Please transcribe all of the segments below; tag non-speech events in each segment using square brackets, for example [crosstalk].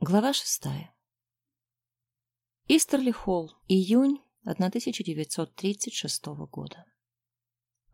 Глава шестая. Истерли Холл, июнь 1936 года.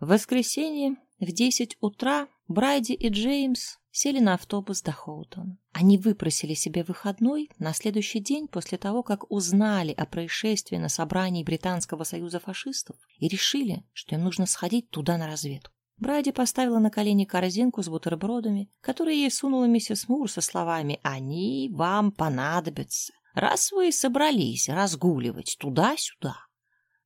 В воскресенье в 10 утра Брайди и Джеймс сели на автобус до Хоутон. Они выпросили себе выходной на следующий день после того, как узнали о происшествии на собрании Британского союза фашистов и решили, что им нужно сходить туда на разведку. Бради поставила на колени корзинку с бутербродами, которые ей сунула миссис Мур со словами «Они вам понадобятся, раз вы собрались разгуливать туда-сюда».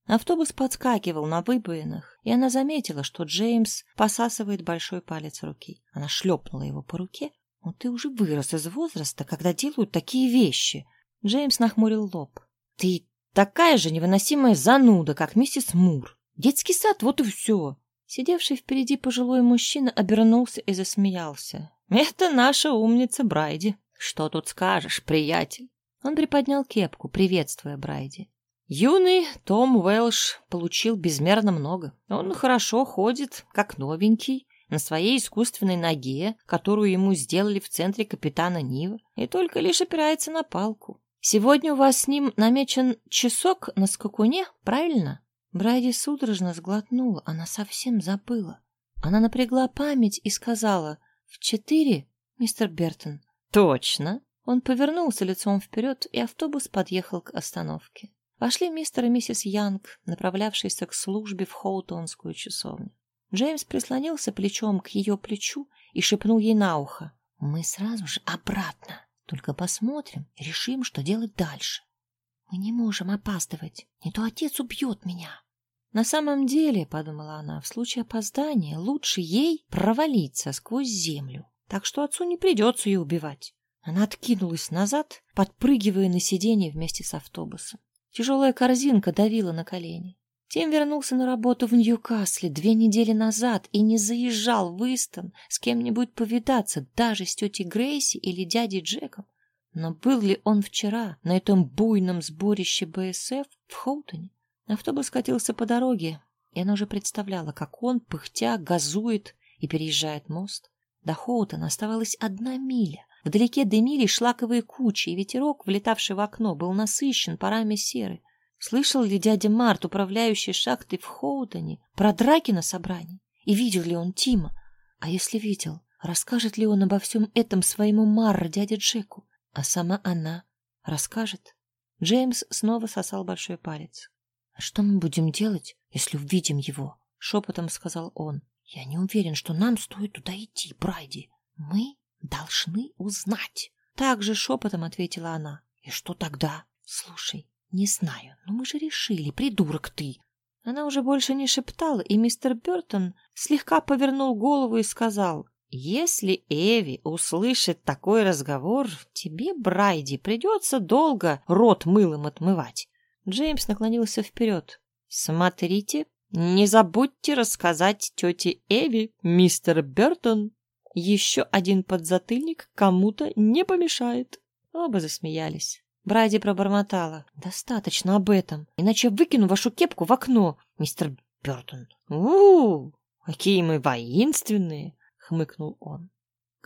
Автобус подскакивал на выбоинах, и она заметила, что Джеймс посасывает большой палец руки. Она шлепнула его по руке. «Ну ты уже вырос из возраста, когда делают такие вещи!» Джеймс нахмурил лоб. «Ты такая же невыносимая зануда, как миссис Мур. Детский сад, вот и все!» Сидевший впереди пожилой мужчина обернулся и засмеялся. «Это наша умница Брайди. Что тут скажешь, приятель?» Он приподнял кепку, приветствуя Брайди. Юный Том Уэлш получил безмерно много. Он хорошо ходит, как новенький, на своей искусственной ноге, которую ему сделали в центре капитана Нива, и только лишь опирается на палку. Сегодня у вас с ним намечен часок на скакуне, правильно? Брайди судорожно сглотнула, она совсем забыла. Она напрягла память и сказала «В четыре, мистер Бертон?» «Точно!» Он повернулся лицом вперед, и автобус подъехал к остановке. Вошли мистер и миссис Янг, направлявшиеся к службе в Хоутонскую часовню. Джеймс прислонился плечом к ее плечу и шепнул ей на ухо. «Мы сразу же обратно. Только посмотрим и решим, что делать дальше. Мы не можем опаздывать. Не то отец убьет меня». На самом деле, подумала она, в случае опоздания лучше ей провалиться сквозь землю, так что отцу не придется ее убивать. Она откинулась назад, подпрыгивая на сиденье вместе с автобусом. Тяжелая корзинка давила на колени. Тим вернулся на работу в Ньюкасле две недели назад и не заезжал в Истон с кем-нибудь повидаться, даже с тетей Грейси или дядей Джеком. Но был ли он вчера на этом буйном сборище БСФ в Хоутоне? Автобус катился по дороге, и она уже представляла, как он, пыхтя, газует и переезжает мост. До Хоутона оставалась одна миля. Вдалеке дымили шлаковые кучи, и ветерок, влетавший в окно, был насыщен парами серы. Слышал ли дядя Март, управляющий шахтой в Хоутоне, про драки на собрании? И видел ли он Тима? А если видел, расскажет ли он обо всем этом своему Марро, дяде Джеку? А сама она расскажет? Джеймс снова сосал большой палец. «А что мы будем делать, если увидим его?» — шепотом сказал он. «Я не уверен, что нам стоит туда идти, Брайди. Мы должны узнать». Так же шепотом ответила она. «И что тогда?» «Слушай, не знаю, но мы же решили, придурок ты!» Она уже больше не шептала, и мистер Бертон слегка повернул голову и сказал, «Если Эви услышит такой разговор, тебе, Брайди, придется долго рот мылом отмывать. Джеймс наклонился вперед. «Смотрите, не забудьте рассказать тете Эви, мистер Бертон. Еще один подзатыльник кому-то не помешает». Оба засмеялись. Брайди пробормотала. «Достаточно об этом, иначе выкину вашу кепку в окно, мистер Бертон». «У-у-у, какие мы воинственные!» — хмыкнул он.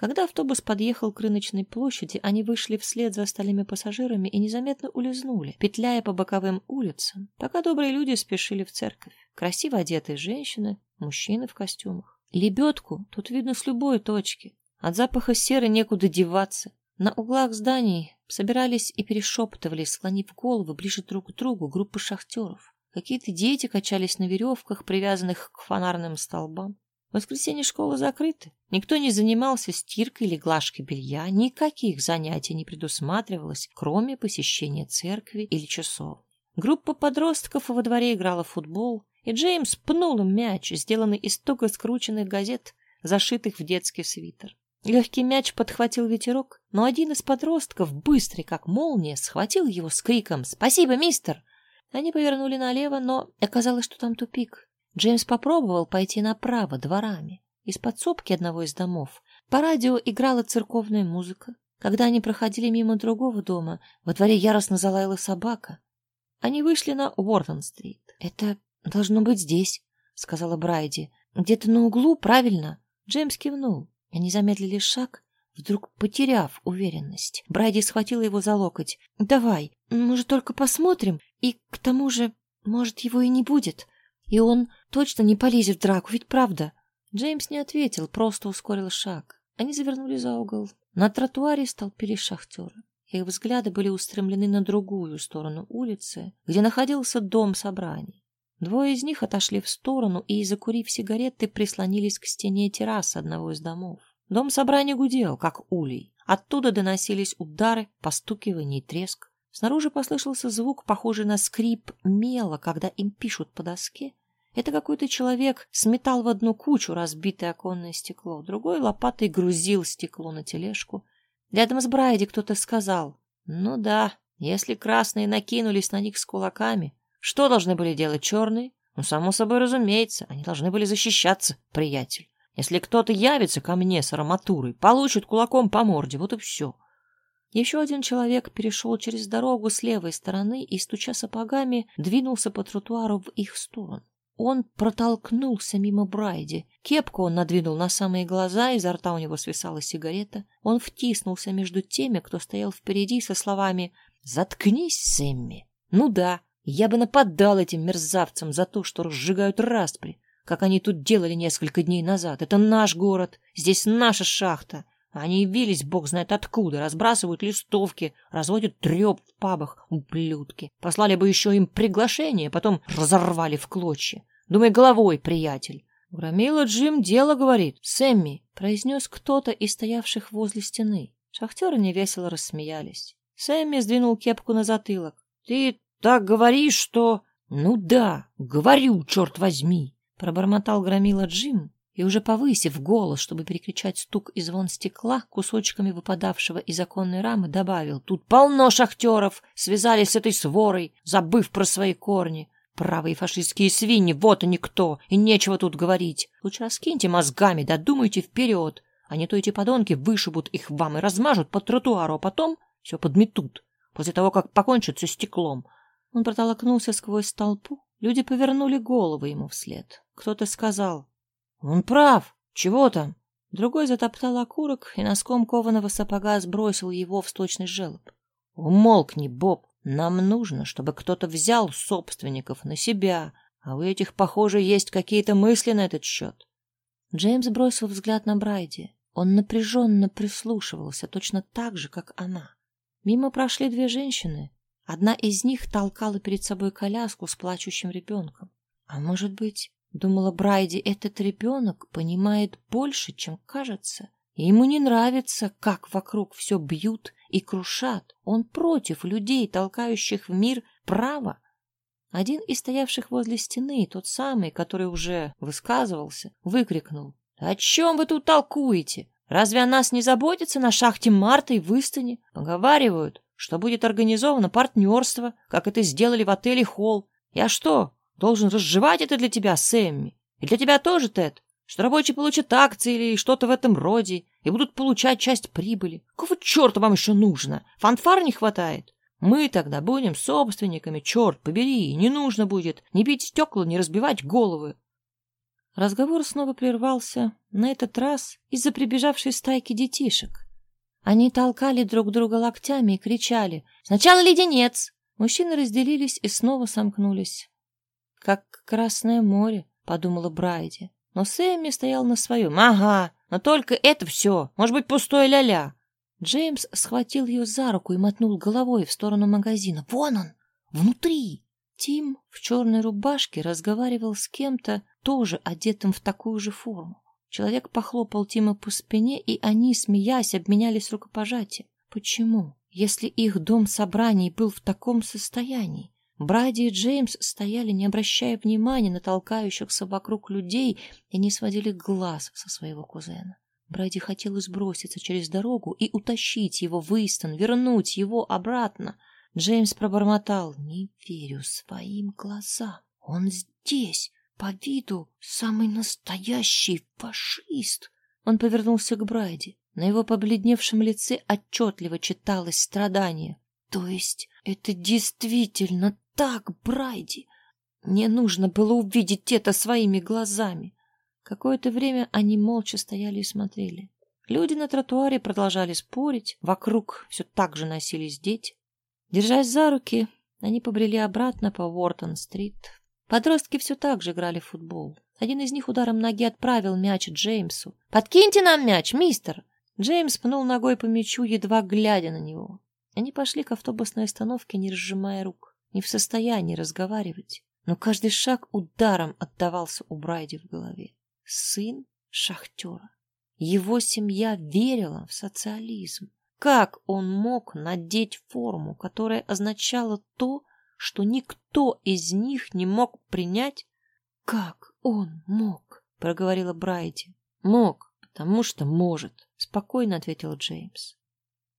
Когда автобус подъехал к рыночной площади, они вышли вслед за остальными пассажирами и незаметно улизнули, петляя по боковым улицам, пока добрые люди спешили в церковь. Красиво одетые женщины, мужчины в костюмах. Лебедку тут видно с любой точки. От запаха серы некуда деваться. На углах зданий собирались и перешептывались, склонив головы ближе друг к другу группы шахтеров. Какие-то дети качались на веревках, привязанных к фонарным столбам. В воскресенье школы закрыты. Никто не занимался стиркой или глажкой белья, никаких занятий не предусматривалось, кроме посещения церкви или часов. Группа подростков во дворе играла в футбол, и Джеймс пнул им мяч, сделанный из туго скрученных газет, зашитых в детский свитер. Легкий мяч подхватил ветерок, но один из подростков, быстрый как молния, схватил его с криком «Спасибо, мистер!». Они повернули налево, но оказалось, что там тупик. Джеймс попробовал пойти направо, дворами. Из подсобки одного из домов по радио играла церковная музыка. Когда они проходили мимо другого дома, во дворе яростно залаяла собака. Они вышли на Уортон-стрит. «Это должно быть здесь», — сказала Брайди. «Где-то на углу, правильно?» Джеймс кивнул. Они замедлили шаг, вдруг потеряв уверенность. Брайди схватила его за локоть. «Давай, мы же только посмотрим, и к тому же, может, его и не будет. И он точно не полезет в драку, ведь правда?» Джеймс не ответил, просто ускорил шаг. Они завернули за угол. На тротуаре столпились шахтеры. Их взгляды были устремлены на другую сторону улицы, где находился дом собраний. Двое из них отошли в сторону и, закурив сигареты, прислонились к стене террасы одного из домов. Дом собрания гудел, как улей. Оттуда доносились удары, постукивание и треск. Снаружи послышался звук, похожий на скрип мела, когда им пишут по доске. Это какой-то человек сметал в одну кучу разбитое оконное стекло, другой лопатой грузил стекло на тележку. Рядом с Брайди кто-то сказал, «Ну да, если красные накинулись на них с кулаками, что должны были делать черные? Ну, само собой разумеется, они должны были защищаться, приятель. Если кто-то явится ко мне с арматурой, получит кулаком по морде, вот и все. Еще один человек перешел через дорогу с левой стороны и, стуча сапогами, двинулся по тротуару в их сторону. Он протолкнулся мимо Брайди. Кепку он надвинул на самые глаза, изо рта у него свисала сигарета. Он втиснулся между теми, кто стоял впереди, со словами «Заткнись, Сэмми!» «Ну да, я бы нападал этим мерзавцам за то, что разжигают распри как они тут делали несколько дней назад. Это наш город, здесь наша шахта. Они явились бог знает откуда, разбрасывают листовки, разводят треп в пабах, ублюдки. Послали бы еще им приглашение, потом разорвали в клочья. Думай головой, приятель. Громила Джим дело говорит. Сэмми, произнес кто-то из стоявших возле стены. Шахтеры невесело рассмеялись. Сэмми сдвинул кепку на затылок. Ты так говоришь, что... Ну да, говорю, черт возьми. Пробормотал громила Джим и, уже повысив голос, чтобы перекричать стук и звон стекла, кусочками выпадавшего из оконной рамы, добавил «Тут полно шахтеров! Связались с этой сворой, забыв про свои корни!» Правые фашистские свиньи, вот они кто, и нечего тут говорить. Лучше раскиньте мозгами, да думайте вперед, а не то эти подонки вышибут их вам и размажут по тротуару, а потом все подметут, после того, как покончат со стеклом. Он протолкнулся сквозь толпу, люди повернули головы ему вслед. Кто-то сказал «Он прав! Чего там?» Другой затоптал окурок и носком кованого сапога сбросил его в сточный желоб. «Умолкни, Боб! Нам нужно, чтобы кто-то взял собственников на себя, а у этих, похоже, есть какие-то мысли на этот счет». Джеймс бросил взгляд на Брайди. Он напряженно прислушивался, точно так же, как она. Мимо прошли две женщины. Одна из них толкала перед собой коляску с плачущим ребенком. А может быть, Думала Брайди, этот ребенок понимает больше, чем кажется. И ему не нравится, как вокруг все бьют и крушат. Он против людей, толкающих в мир право. Один из стоявших возле стены, тот самый, который уже высказывался, выкрикнул. «О чем вы тут толкуете? Разве о нас не заботится на шахте Марта и Выстане? Поговаривают, что будет организовано партнерство, как это сделали в отеле Холл. Я что, Должен разжевать это для тебя, Сэмми. И для тебя тоже, Тед. Что рабочие получат акции или что-то в этом роде и будут получать часть прибыли. Какого черта вам еще нужно? Фанфар не хватает? Мы тогда будем собственниками, черт побери, не нужно будет ни бить стекла, ни разбивать головы. Разговор снова прервался, на этот раз из-за прибежавшей стайки детишек. Они толкали друг друга локтями и кричали «Сначала леденец!». Мужчины разделились и снова сомкнулись как Красное море, подумала Брайди. Но Сэмми стоял на своем. Ага, но только это все. Может быть, пустое ля-ля. Джеймс схватил ее за руку и мотнул головой в сторону магазина. Вон он, внутри. Тим в черной рубашке разговаривал с кем-то, тоже одетым в такую же форму. Человек похлопал Тима по спине, и они, смеясь, обменялись рукопожатием. Почему, если их дом собраний был в таком состоянии? Бради и Джеймс стояли, не обращая внимания на толкающихся вокруг людей и не сводили глаз со своего кузена. Бради хотел сброситься через дорогу и утащить его в Истон, вернуть его обратно. Джеймс пробормотал. «Не верю своим глазам. Он здесь, по виду, самый настоящий фашист». Он повернулся к Брайди. На его побледневшем лице отчетливо читалось страдание. «То есть это действительно так, Брайди. Мне нужно было увидеть это своими глазами. Какое-то время они молча стояли и смотрели. Люди на тротуаре продолжали спорить, вокруг все так же носились дети. Держась за руки, они побрели обратно по Уортон-стрит. Подростки все так же играли в футбол. Один из них ударом ноги отправил мяч Джеймсу. «Подкиньте нам мяч, мистер!» Джеймс пнул ногой по мячу, едва глядя на него. Они пошли к автобусной остановке, не разжимая рук, не в состоянии разговаривать. Но каждый шаг ударом отдавался у Брайди в голове. Сын шахтера. Его семья верила в социализм. Как он мог надеть форму, которая означала то, что никто из них не мог принять? Как он мог? проговорила Брайди. Мог, потому что может, спокойно ответил Джеймс.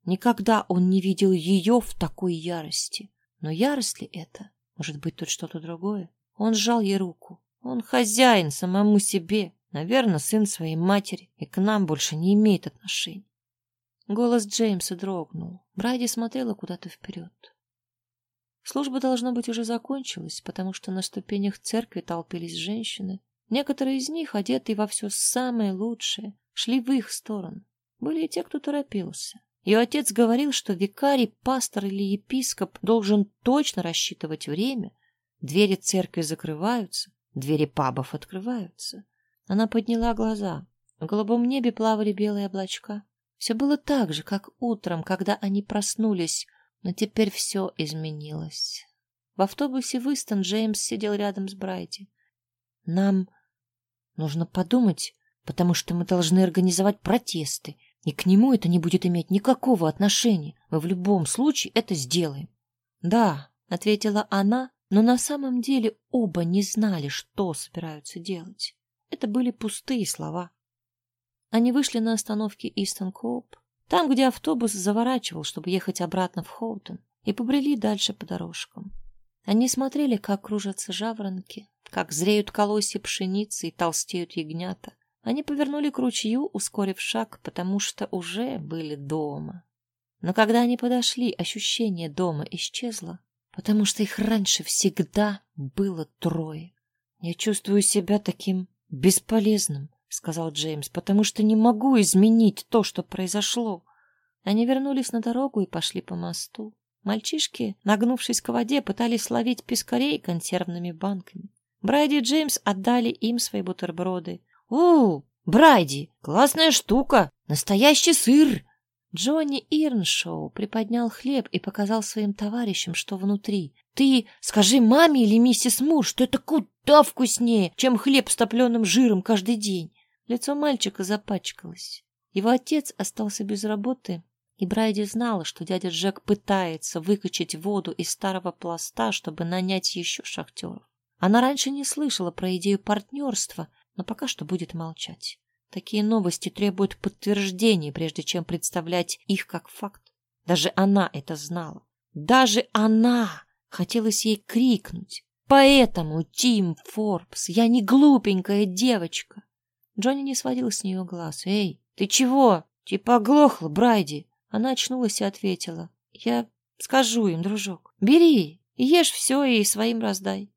Никогда он не видел ее в такой ярости. Но ярость ли это? Может быть, тут что-то другое? Он сжал ей руку. Он хозяин самому себе. Наверное, сын своей матери и к нам больше не имеет отношений. Голос Джеймса дрогнул. Брайди смотрела куда-то вперед. Служба, должно быть, уже закончилась, потому что на ступенях церкви толпились женщины. Некоторые из них, одетые во все самое лучшее, шли в их сторону. Были и те, кто торопился. Ее отец говорил, что викарий, пастор или епископ должен точно рассчитывать время. Двери церкви закрываются, двери пабов открываются. Она подняла глаза. В голубом небе плавали белые облачка. Все было так же, как утром, когда они проснулись, но теперь все изменилось. В автобусе Выстон Джеймс сидел рядом с Брайти. Нам нужно подумать, потому что мы должны организовать протесты, и к нему это не будет иметь никакого отношения. Мы в любом случае это сделаем. Да, ответила она, но на самом деле оба не знали, что собираются делать. Это были пустые слова. Они вышли на остановке Истон Коуп, там, где автобус заворачивал, чтобы ехать обратно в Хоутон, и побрели дальше по дорожкам. Они смотрели, как кружатся жаворонки, как зреют колосья пшеницы и толстеют ягнята. Они повернули к ручью, ускорив шаг, потому что уже были дома. Но когда они подошли, ощущение дома исчезло, потому что их раньше всегда было трое. Я чувствую себя таким бесполезным, сказал Джеймс, потому что не могу изменить то, что произошло. Они вернулись на дорогу и пошли по мосту. Мальчишки, нагнувшись к воде, пытались ловить пескарей консервными банками. Брайди и Джеймс отдали им свои бутерброды. «У, Брайди, классная штука! Настоящий сыр!» Джонни Ирншоу приподнял хлеб и показал своим товарищам, что внутри. «Ты скажи маме или миссис Мур, что это куда вкуснее, чем хлеб с топленым жиром каждый день!» Лицо мальчика запачкалось. Его отец остался без работы, и Брайди знала, что дядя Джек пытается выкачать воду из старого пласта, чтобы нанять еще шахтеров. Она раньше не слышала про идею партнерства, но пока что будет молчать. Такие новости требуют подтверждения, прежде чем представлять их как факт. Даже она это знала. Даже она! Хотелось ей крикнуть. Поэтому, Тим Форбс, я не глупенькая девочка. Джонни не сводил с нее глаз. «Эй, ты чего? Типа оглохла, Брайди?» Она очнулась и ответила. «Я скажу им, дружок. Бери, ешь все и своим раздай».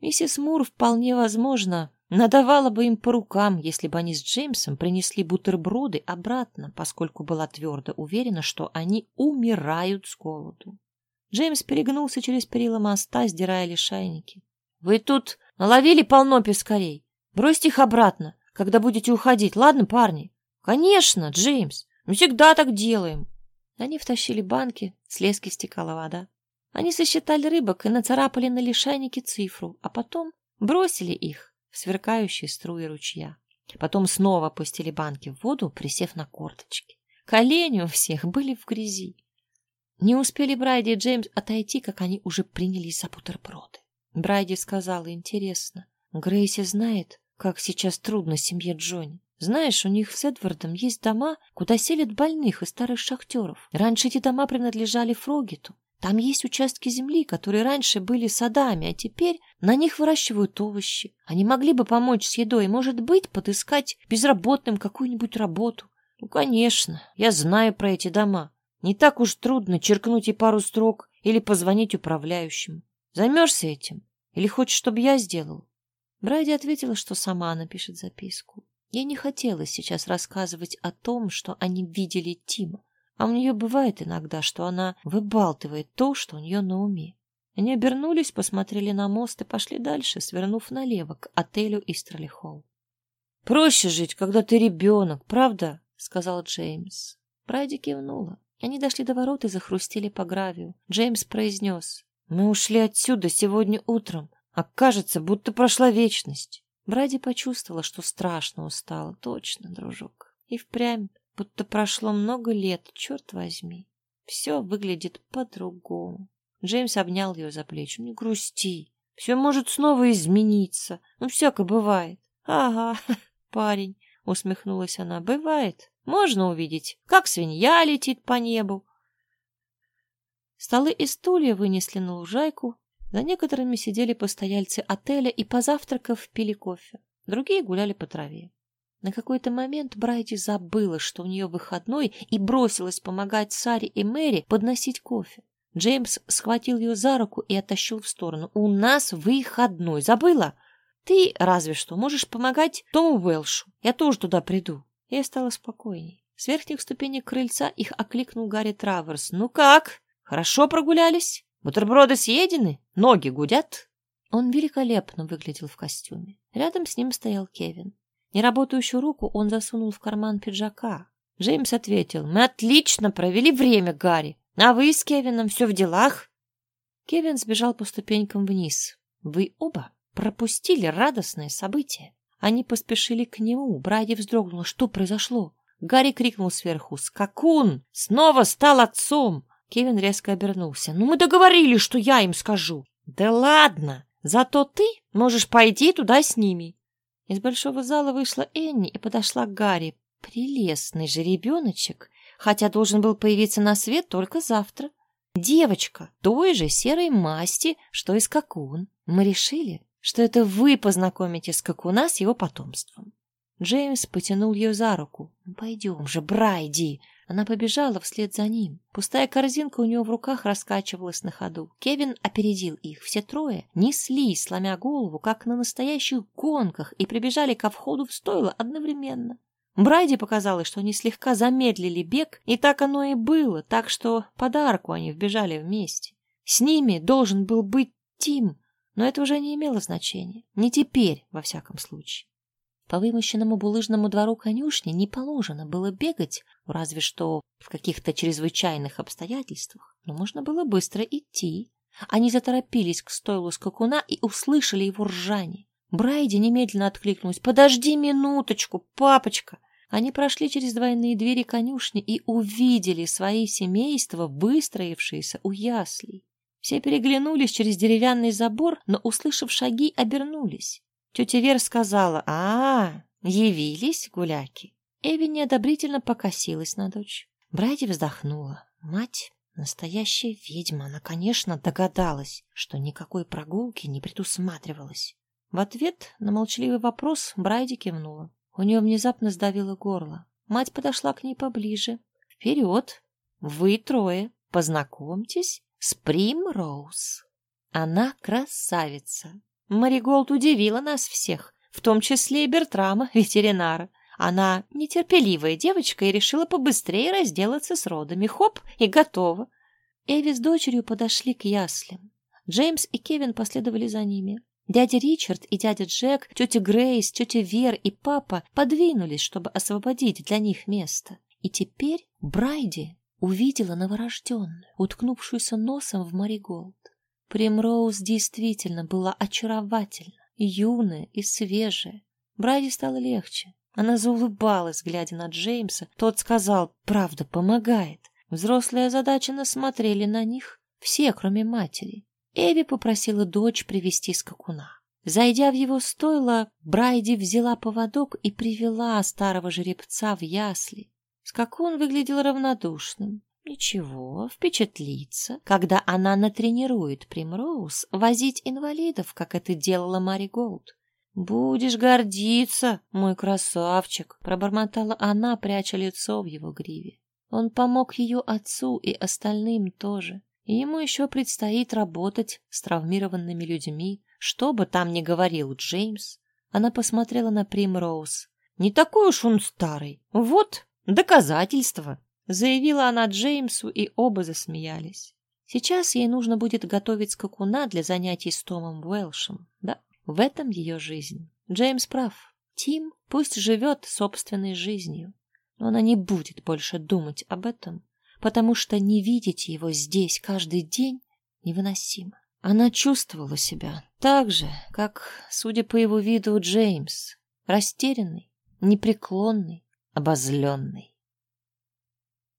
Миссис Мур вполне возможно надавала бы им по рукам, если бы они с Джеймсом принесли бутерброды обратно, поскольку была твердо уверена, что они умирают с голоду. Джеймс перегнулся через перила моста, сдирая лишайники. «Вы тут наловили полно пескарей. Бросьте их обратно когда будете уходить, ладно, парни? Конечно, Джеймс. Мы всегда так делаем. Они втащили банки, с лески стекала вода. Они сосчитали рыбок и нацарапали на лишайнике цифру, а потом бросили их в сверкающие струи ручья. Потом снова опустили банки в воду, присев на корточки. Колени у всех были в грязи. Не успели Брайди и Джеймс отойти, как они уже принялись за бутерброды. Брайди сказала, интересно, Грейси знает, как сейчас трудно семье Джонни. Знаешь, у них с Эдвардом есть дома, куда селят больных и старых шахтеров. Раньше эти дома принадлежали Фрогиту. Там есть участки земли, которые раньше были садами, а теперь на них выращивают овощи. Они могли бы помочь с едой, может быть, подыскать безработным какую-нибудь работу. Ну, конечно, я знаю про эти дома. Не так уж трудно черкнуть и пару строк или позвонить управляющему. Займешься этим? Или хочешь, чтобы я сделал? Брайди ответила, что сама напишет записку. Ей не хотелось сейчас рассказывать о том, что они видели Тима. А у нее бывает иногда, что она выбалтывает то, что у нее на уме. Они обернулись, посмотрели на мост и пошли дальше, свернув налево к отелю Истерли Холл. «Проще жить, когда ты ребенок, правда?» — сказал Джеймс. Брайди кивнула. Они дошли до ворот и захрустили по гравию. Джеймс произнес. «Мы ушли отсюда сегодня утром, а кажется, будто прошла вечность». Бради почувствовала, что страшно устала. Точно, дружок. И впрямь, будто прошло много лет, черт возьми. Все выглядит по-другому. Джеймс обнял ее за плечи. «Не грусти. Все может снова измениться. Ну, всяко бывает». «Ага, [laughs] парень», — усмехнулась она. «Бывает. Можно увидеть, как свинья летит по небу». Столы и стулья вынесли на лужайку. За некоторыми сидели постояльцы отеля и, позавтракав, пили кофе. Другие гуляли по траве. На какой-то момент Брайди забыла, что у нее выходной, и бросилась помогать Саре и Мэри подносить кофе. Джеймс схватил ее за руку и оттащил в сторону. «У нас выходной. Забыла? Ты разве что можешь помогать Тому Уэлшу. Я тоже туда приду». Я стала спокойней. С верхних ступенек крыльца их окликнул Гарри Траверс. «Ну как? Хорошо прогулялись? Бутерброды съедены? Ноги гудят?» Он великолепно выглядел в костюме. Рядом с ним стоял Кевин. Неработающую руку он засунул в карман пиджака. Джеймс ответил. «Мы отлично провели время, Гарри. А вы с Кевином все в делах? Кевин сбежал по ступенькам вниз. Вы оба пропустили радостное событие. Они поспешили к нему. Брайди вздрогнула. Что произошло? Гарри крикнул сверху. «Скакун! Снова стал отцом!» Кевин резко обернулся. «Ну, мы договорились, что я им скажу». «Да ладно! Зато ты можешь пойти туда с ними». Из большого зала вышла Энни и подошла к Гарри. Прелестный же ребеночек хотя должен был появиться на свет только завтра. Девочка той же серой масти, что и скакун. Мы решили, что это вы познакомите скакуна с его потомством. Джеймс потянул ее за руку. «Ну, «Пойдем же, Брайди!» Она побежала вслед за ним. Пустая корзинка у него в руках раскачивалась на ходу. Кевин опередил их. Все трое неслись, сломя голову, как на настоящих гонках, и прибежали ко входу в стойло одновременно. Брайди показалось, что они слегка замедлили бег, и так оно и было, так что под арку они вбежали вместе. С ними должен был быть Тим, но это уже не имело значения. Не теперь, во всяком случае. По вымощенному булыжному двору конюшни не положено было бегать, разве что в каких-то чрезвычайных обстоятельствах, но можно было быстро идти. Они заторопились к стойлу скакуна и услышали его ржание. Брайди немедленно откликнулась. «Подожди минуточку, папочка!» Они прошли через двойные двери конюшни и увидели свои семейства, выстроившиеся у яслей. Все переглянулись через деревянный забор, но, услышав шаги, обернулись. Тетя Вер сказала «А, явились гуляки». Эви неодобрительно покосилась на дочь. Брайди вздохнула. Мать Настоящая ведьма, она, конечно, догадалась, что никакой прогулки не предусматривалось. В ответ на молчаливый вопрос Брайди кивнула. У нее внезапно сдавило горло. Мать подошла к ней поближе. «Вперед! Вы трое, познакомьтесь с Прим Роуз. Она красавица. Мариголд удивила нас всех, в том числе и Бертрама, ветеринара. Она нетерпеливая девочка и решила побыстрее разделаться с родами. Хоп, и готово. Эви с дочерью подошли к яслям. Джеймс и Кевин последовали за ними. Дядя Ричард и дядя Джек, тетя Грейс, тетя Вер и папа подвинулись, чтобы освободить для них место. И теперь Брайди увидела новорожденную, уткнувшуюся носом в Мариголд. Примроуз действительно была очаровательна, юная и свежая. Брайди стало легче. Она заулыбалась, глядя на Джеймса. Тот сказал, правда, помогает. Взрослые озадаченно смотрели на них, все, кроме матери. Эви попросила дочь привести скакуна. Зайдя в его стойло, Брайди взяла поводок и привела старого жеребца в ясли. Скакун выглядел равнодушным. Ничего, впечатлится, когда она натренирует Примроуз возить инвалидов, как это делала Мари Голд. «Будешь гордиться, мой красавчик!» — пробормотала она, пряча лицо в его гриве. Он помог ее отцу и остальным тоже. И ему еще предстоит работать с травмированными людьми, что бы там ни говорил Джеймс. Она посмотрела на Примроуз. Не такой уж он старый. Вот доказательство, заявила она Джеймсу, и оба засмеялись. Сейчас ей нужно будет готовить скакуна для занятий с Томом Уэлшем. Да, в этом ее жизнь. Джеймс прав. Тим пусть живет собственной жизнью, но она не будет больше думать об этом, потому что не видеть его здесь каждый день невыносимо. Она чувствовала себя так же, как, судя по его виду, Джеймс, растерянный, непреклонный, обозленный.